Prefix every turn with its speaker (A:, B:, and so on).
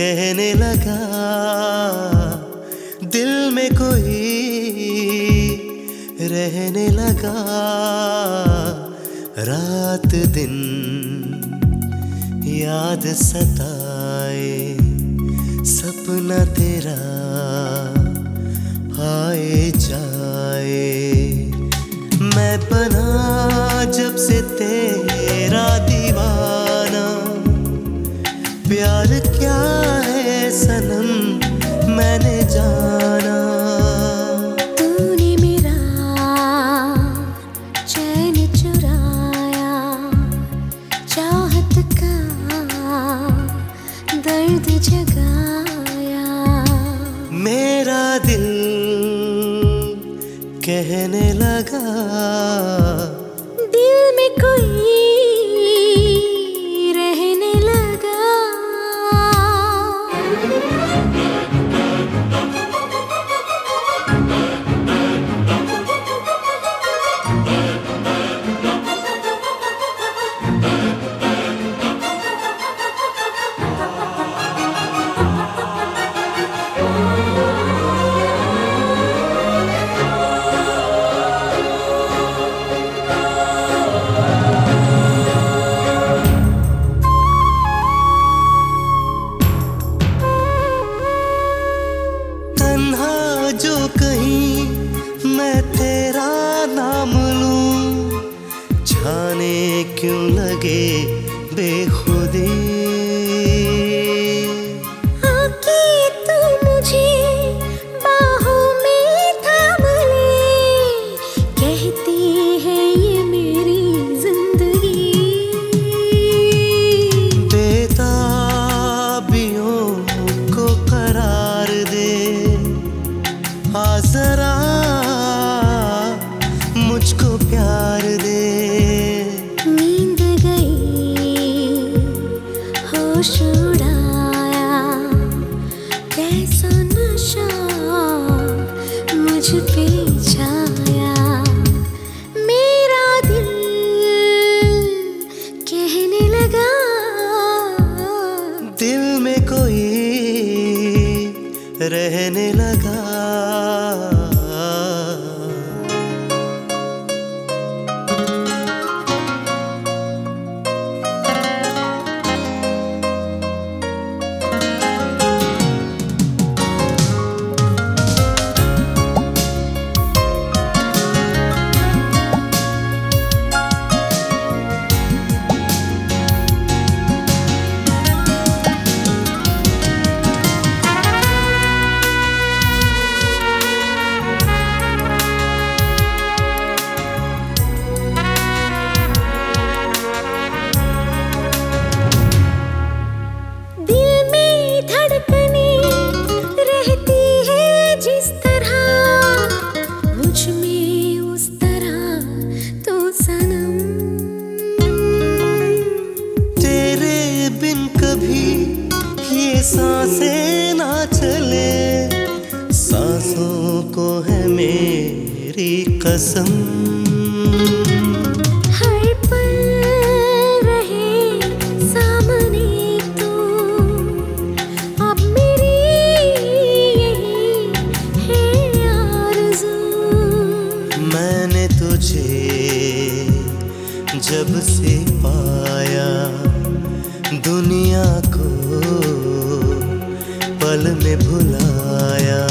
A: कहने लगा दिल में कोई रहने लगा। रात दिन याद सताए सपना तेरा प्यार क्या है सनम? मैंने जाना।
B: तूने मेरा चैन चुराया चाहत का दर्द जगाया।
A: मेरा दिल कहने लगा जाने क्यों लगे बेखुदी?
B: आके तू मुझे बाहों में थाम ले। कहती है ये मेरी ज़िंदगी।
A: बेताबियों को करार दे। आ जरा मुझको प्यार दे।
B: कैसा नशा मेरा दिल कहने लगा
A: दिल में कोई रहने लगा। साँसें ना चले सांसों को है मेरी कसम।
B: हर पल रहे सामने तो अब मेरी है आरज़ू।
A: मैंने तुझे जब से पाया में भुलाया।